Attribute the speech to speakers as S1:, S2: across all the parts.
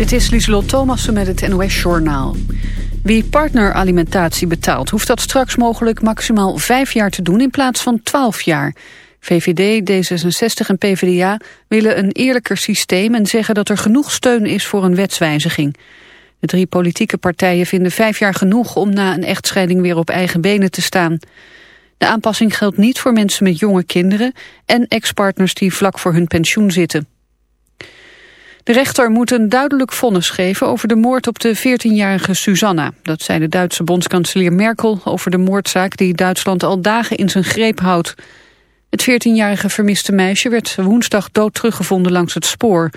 S1: Dit is Lieselot Thomassen met het NOS-journaal. Wie partneralimentatie betaalt, hoeft dat straks mogelijk maximaal vijf jaar te doen in plaats van twaalf jaar. VVD, D66 en PvdA willen een eerlijker systeem en zeggen dat er genoeg steun is voor een wetswijziging. De drie politieke partijen vinden vijf jaar genoeg om na een echtscheiding weer op eigen benen te staan. De aanpassing geldt niet voor mensen met jonge kinderen en ex-partners die vlak voor hun pensioen zitten. De rechter moet een duidelijk vonnis geven over de moord op de 14-jarige Susanna. Dat zei de Duitse bondskanselier Merkel over de moordzaak die Duitsland al dagen in zijn greep houdt. Het 14-jarige vermiste meisje werd woensdag dood teruggevonden langs het spoor.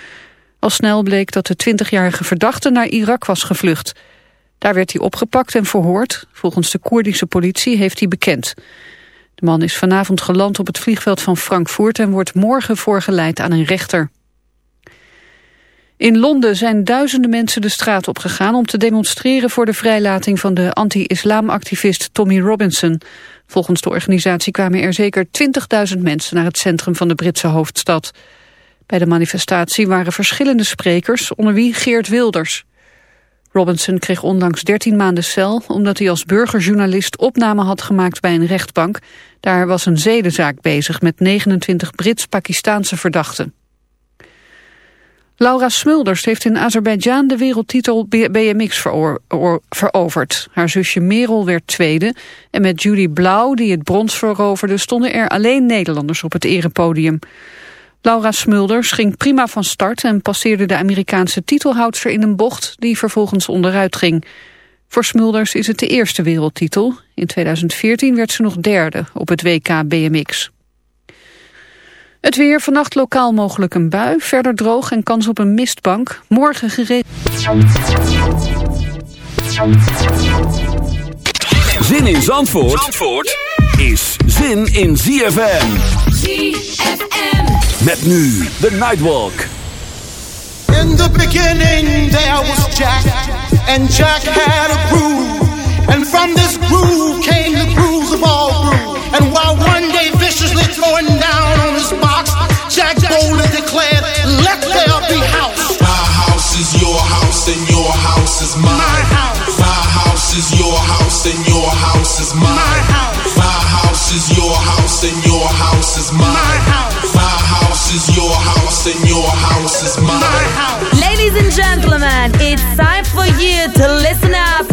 S1: Al snel bleek dat de 20-jarige verdachte naar Irak was gevlucht. Daar werd hij opgepakt en verhoord. Volgens de Koerdische politie heeft hij bekend. De man is vanavond geland op het vliegveld van Frankfurt... en wordt morgen voorgeleid aan een rechter. In Londen zijn duizenden mensen de straat opgegaan om te demonstreren voor de vrijlating van de anti-islamactivist Tommy Robinson. Volgens de organisatie kwamen er zeker 20.000 mensen naar het centrum van de Britse hoofdstad. Bij de manifestatie waren verschillende sprekers, onder wie Geert Wilders. Robinson kreeg onlangs 13 maanden cel omdat hij als burgerjournalist opname had gemaakt bij een rechtbank. Daar was een zedenzaak bezig met 29 Brits-Pakistaanse verdachten. Laura Smulders heeft in Azerbeidzjan de wereldtitel BMX veroverd. Haar zusje Merel werd tweede. En met Judy Blauw, die het brons veroverde, stonden er alleen Nederlanders op het erepodium. Laura Smulders ging prima van start en passeerde de Amerikaanse titelhoudster in een bocht die vervolgens onderuit ging. Voor Smulders is het de eerste wereldtitel. In 2014 werd ze nog derde op het WK BMX. Het weer, vannacht lokaal mogelijk een bui, verder droog en kans op een mistbank. Morgen geregeld.
S2: Zin in Zandvoort, Zandvoort is zin in ZFM. ZFM. Met nu de Nightwalk.
S3: In the beginning there was Jack. And Jack had a groove. And from this groove came the grooves of all grooves. And while one day viciously throwing down on his box, Jack boldly declared, Let there be house.
S4: My house is your house, and your house is mine.
S3: My house.
S4: My house is your house, and your house is mine.
S3: My house.
S4: My house is your house, and your house is mine.
S3: My house.
S4: My house is your house, and your house is mine.
S3: My house.
S5: Ladies and gentlemen, it's time for you to listen up to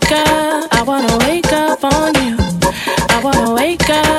S6: Wake up, I wanna wake up on you. I wanna wake up,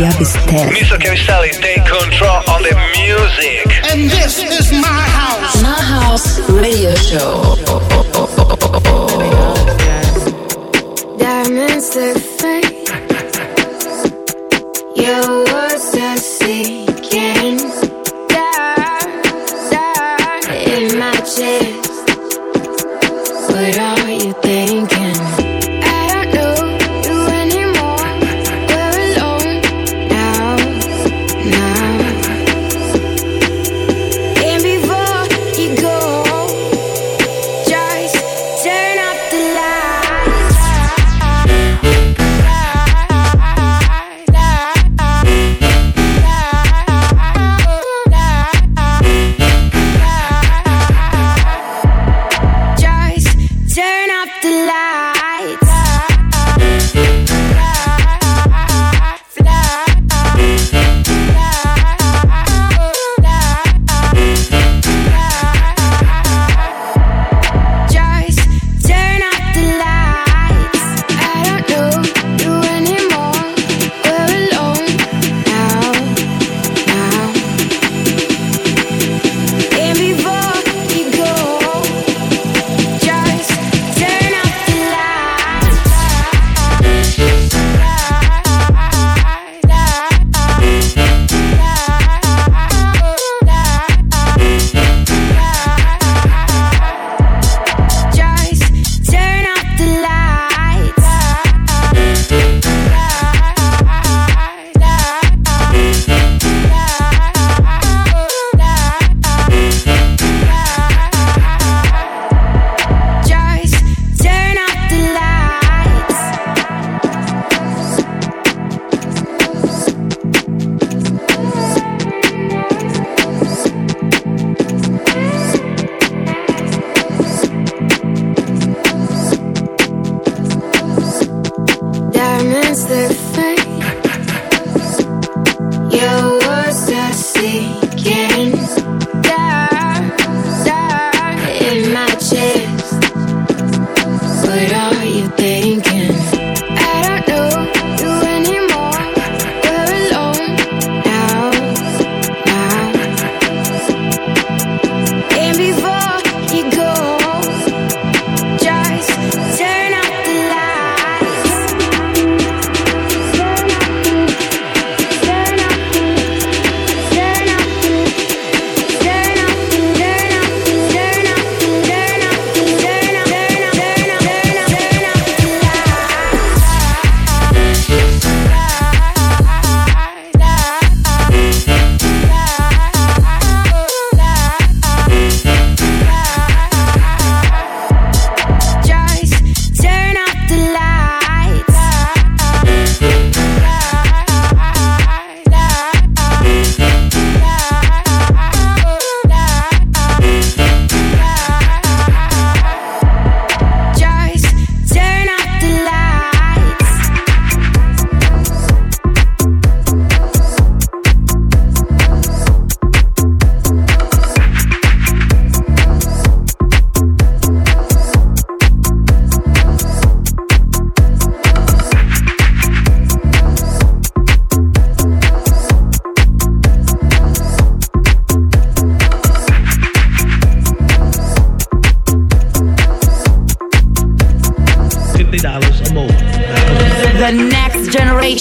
S5: Chiavistelli.
S7: Mr. Take control of the music.
S3: And this is my house.
S8: My house radio show.
S9: Diamonds look fake. You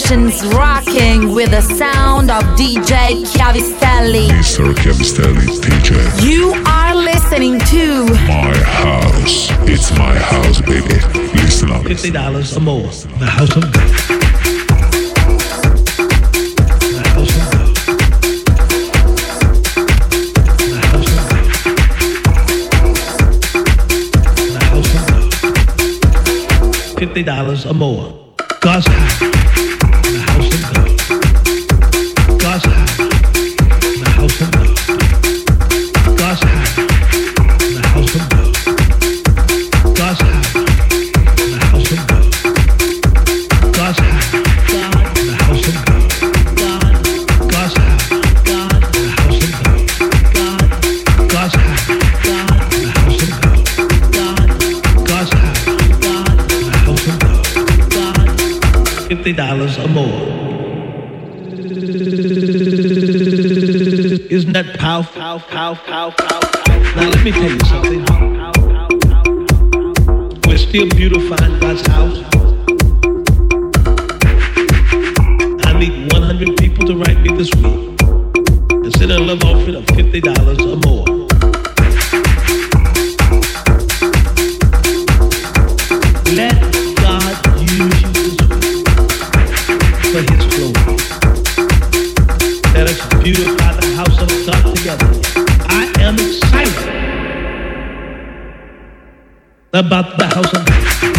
S5: sessions rocking with the sound of DJ Chiavistelli.
S10: Mr. Chiavistelli, DJ.
S5: You are listening to
S10: My House. It's my house, baby. Listen up.
S11: $50 or more. The House of God. $50 or more. God's house. I love Now let me tell you something. We're still beautifying God's house. I need 100 people to write me this week and send a love offering of $50 or more. beautiful. about the house.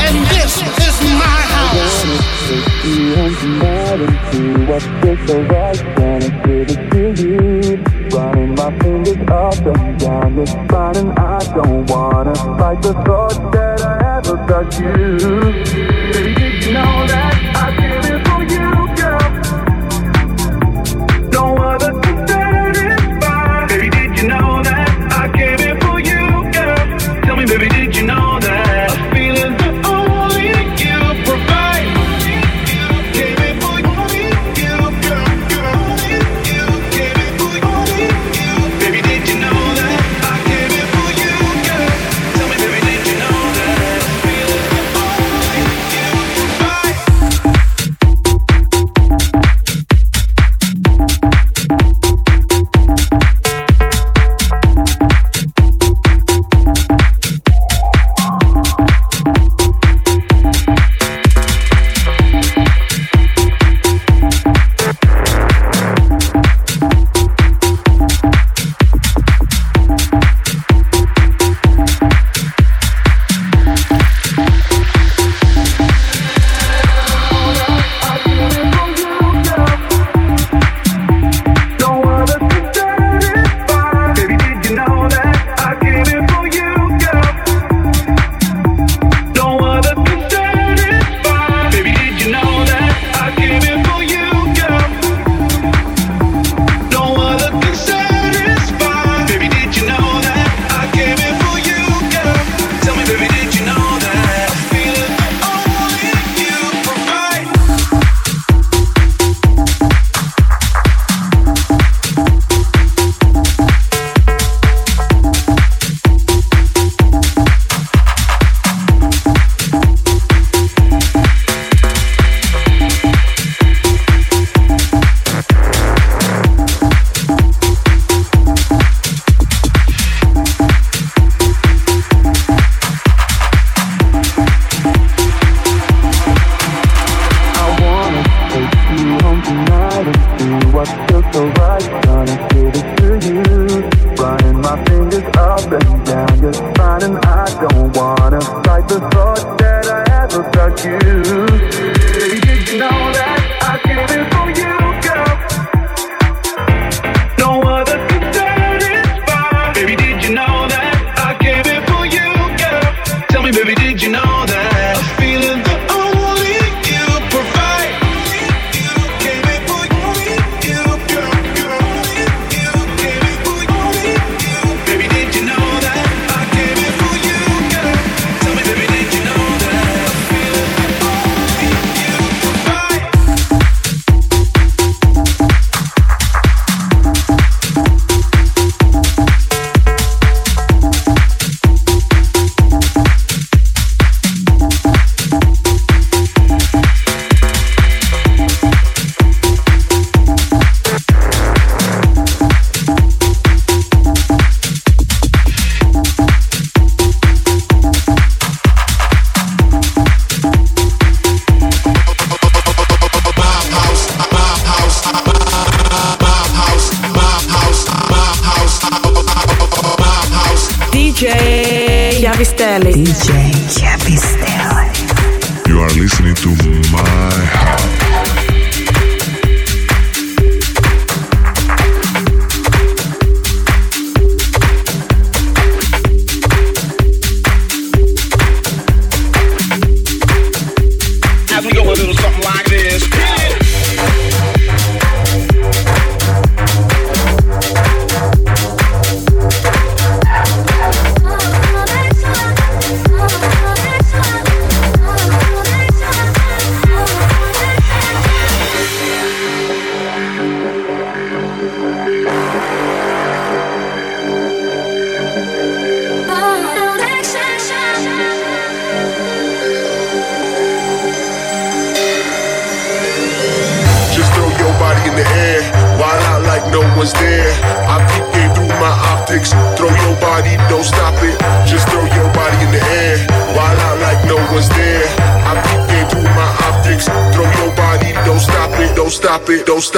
S3: And this is my house.
S12: Gonna it you. Running my fingers up and down this spine, and I don't wanna fight the thought that I ever got you.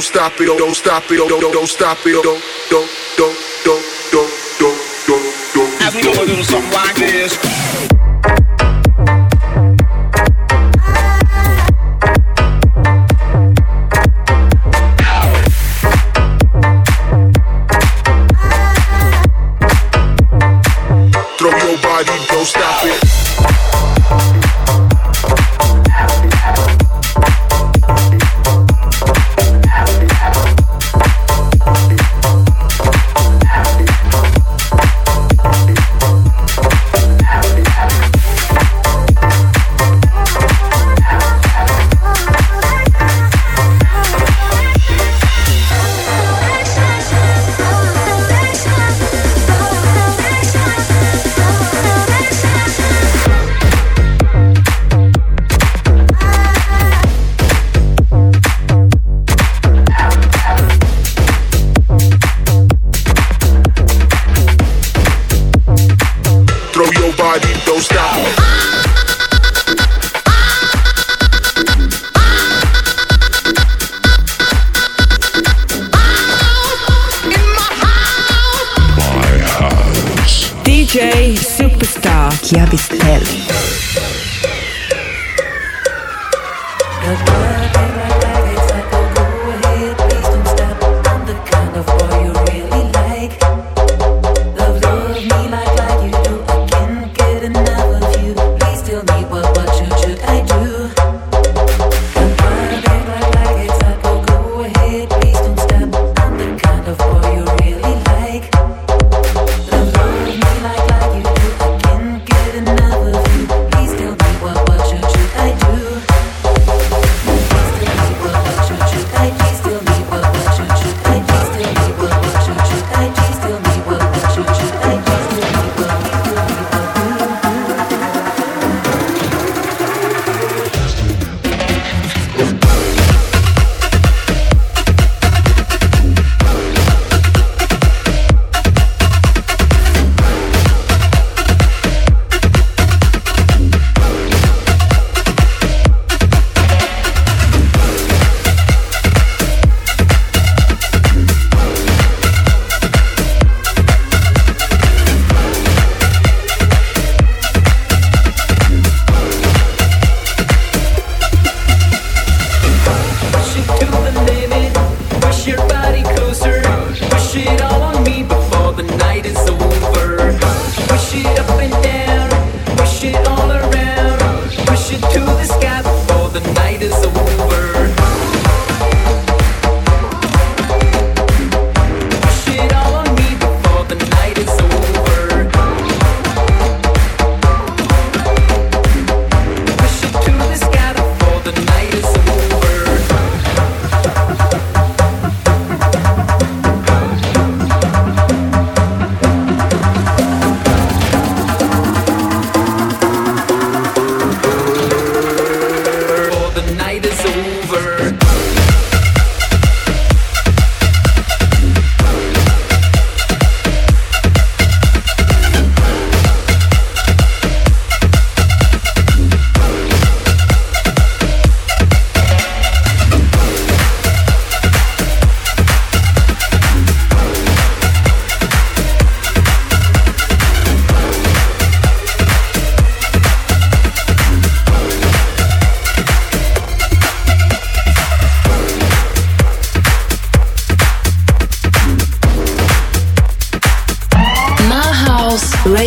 S4: don't stop it, oh, don't stop it, oh, don't, don't stop it, oh, don't.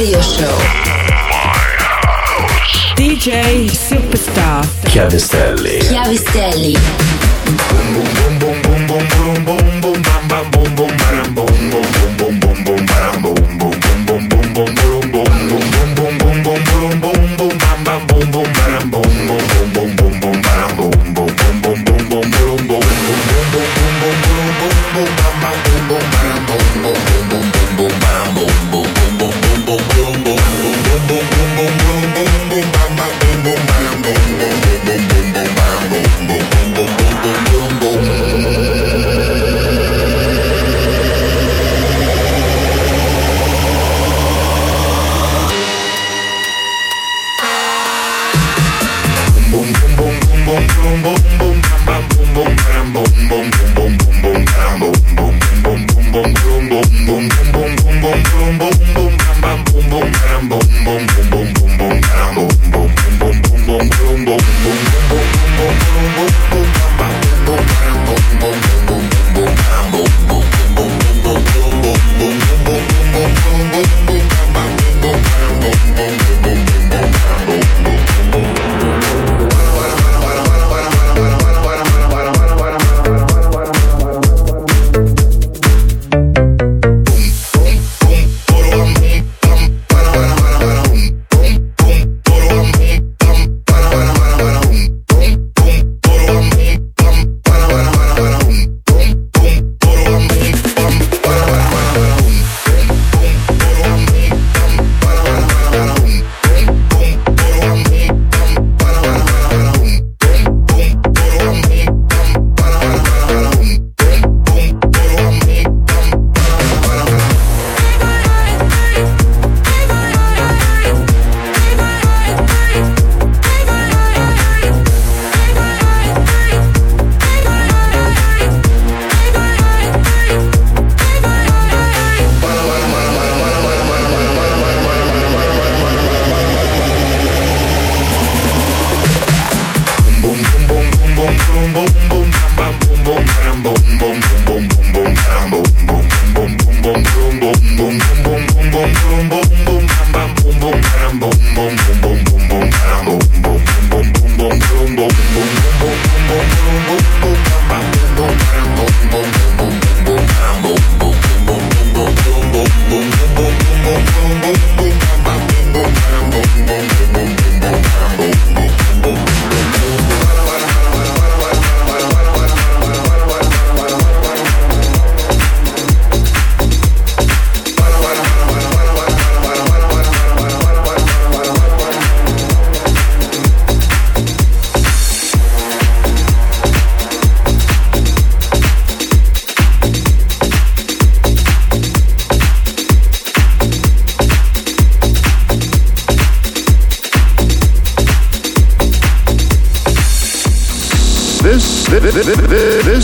S13: Radio Show.
S14: DJ Superstar
S15: Chiavistelli.
S13: Chiavistelli.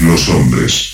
S10: Los hombres.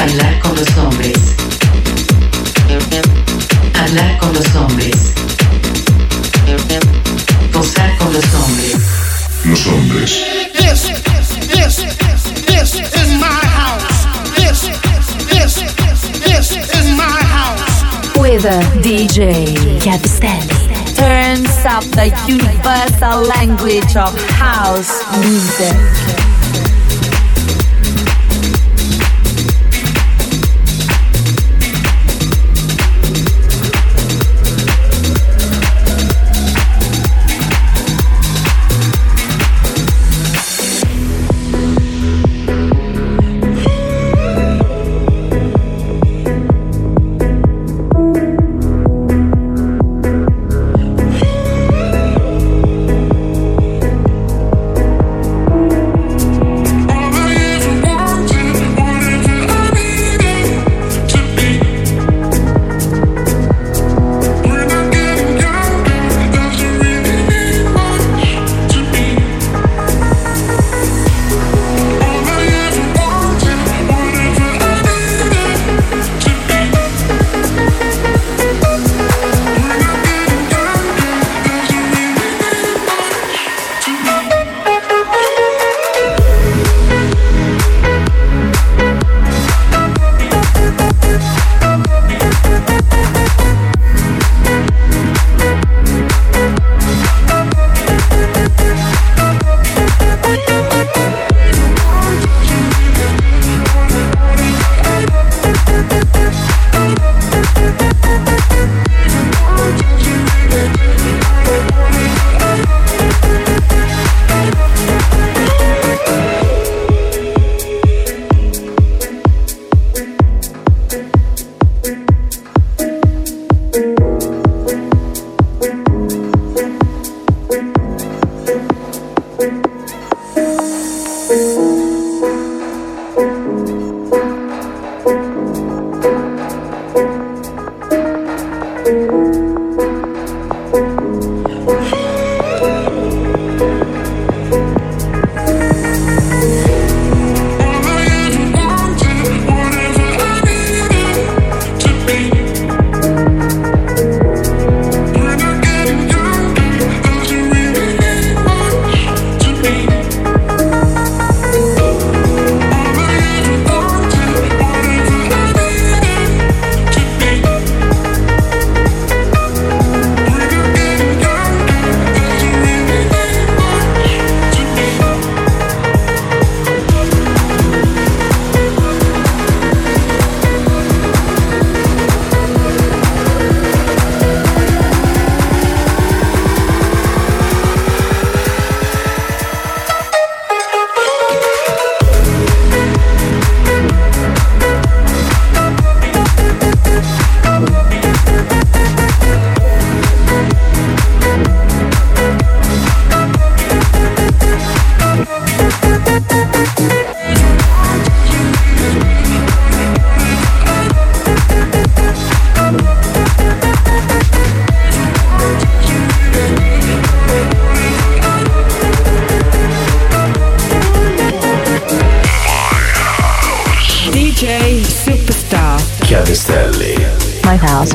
S16: bailar con los hombres, hablar con los hombres, gozar con los hombres.
S10: Los hombres.
S3: This, this, this is my house. This, this, this is my house.
S14: With a DJ Chiavistelli.
S5: Turns up the universal language of house music.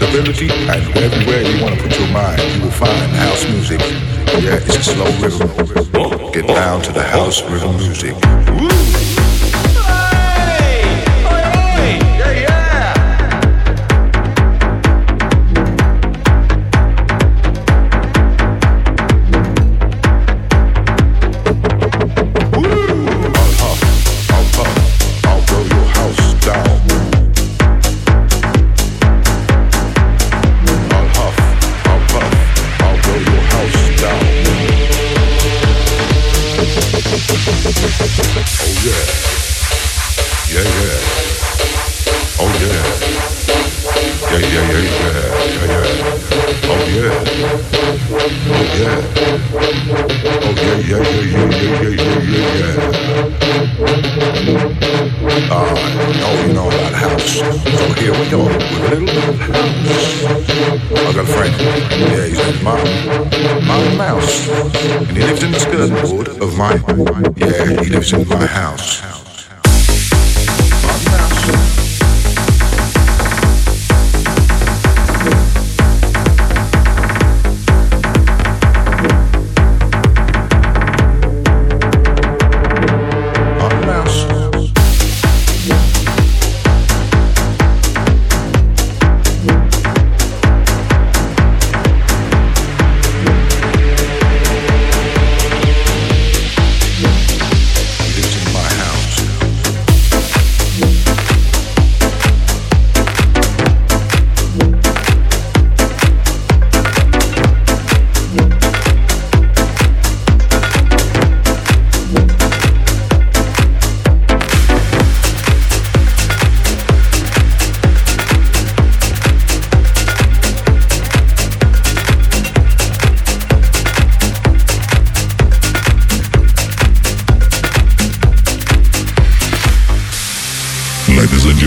S17: stability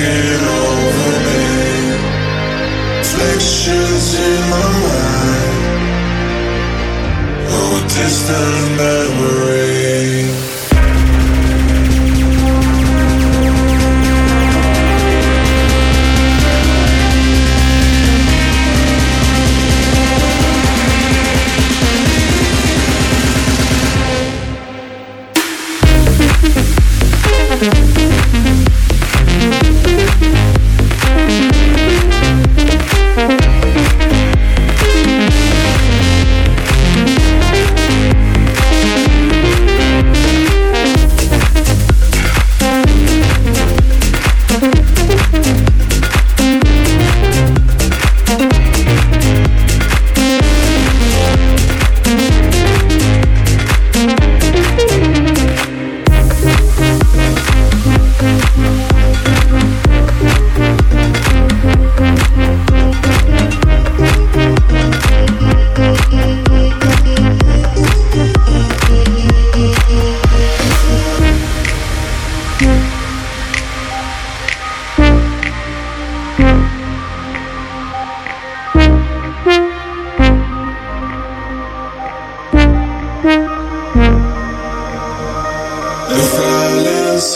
S18: over me. Reflections in my mind. Distant
S19: memories.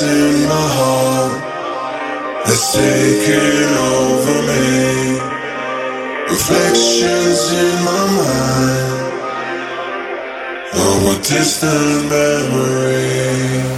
S19: In my heart. Take it over me. Reflections in my mind of a distant memory.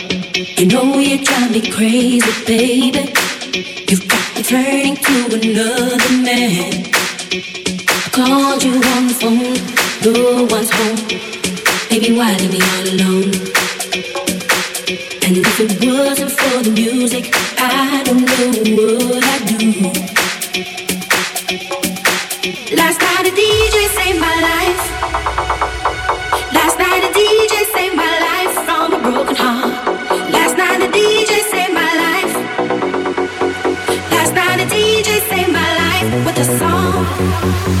S20: You know you drive me crazy, baby. You've got me turning to another man. I called you on the phone, no one's home. Baby, why leave me all alone? And if it wasn't for the music, I don't know what I'd do. Last night a DJ saved my life. Thank
S14: you.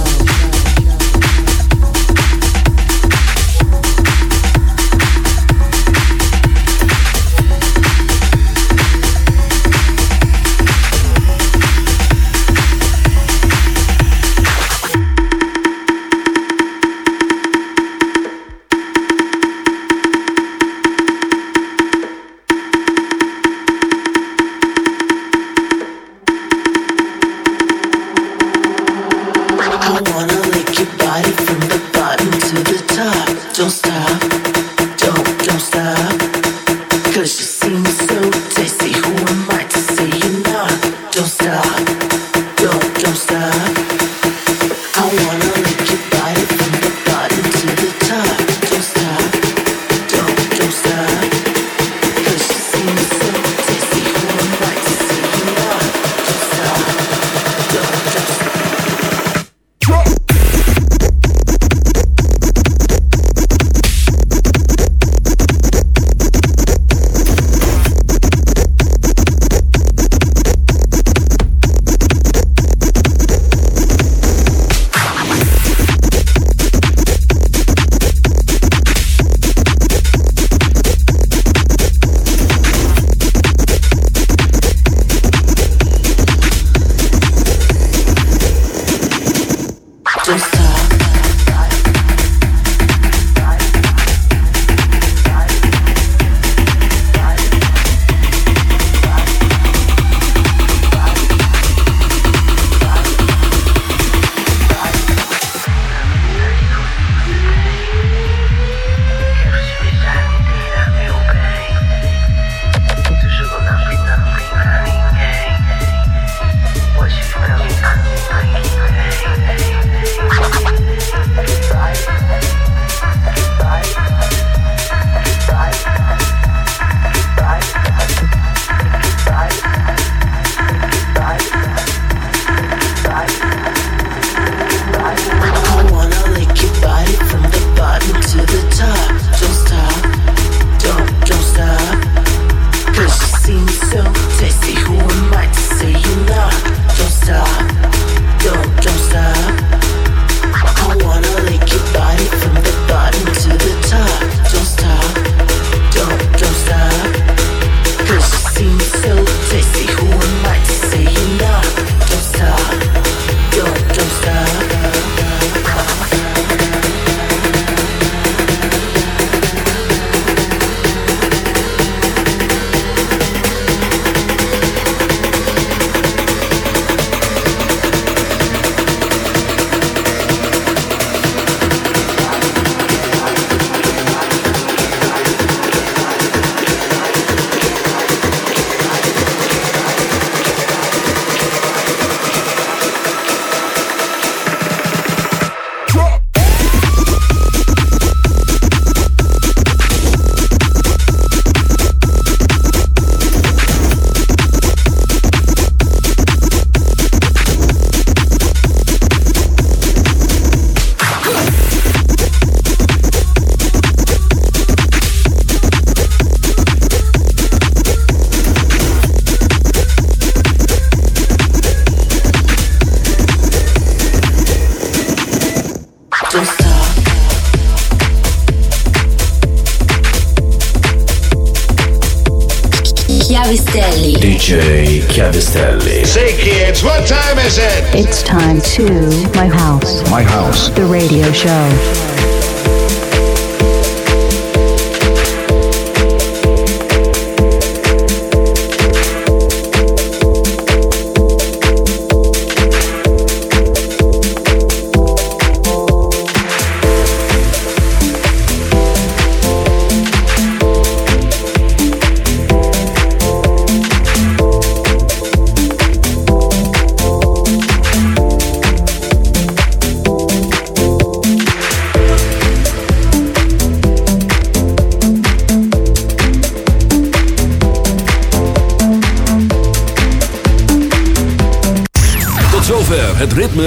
S8: Show.